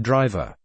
Driver.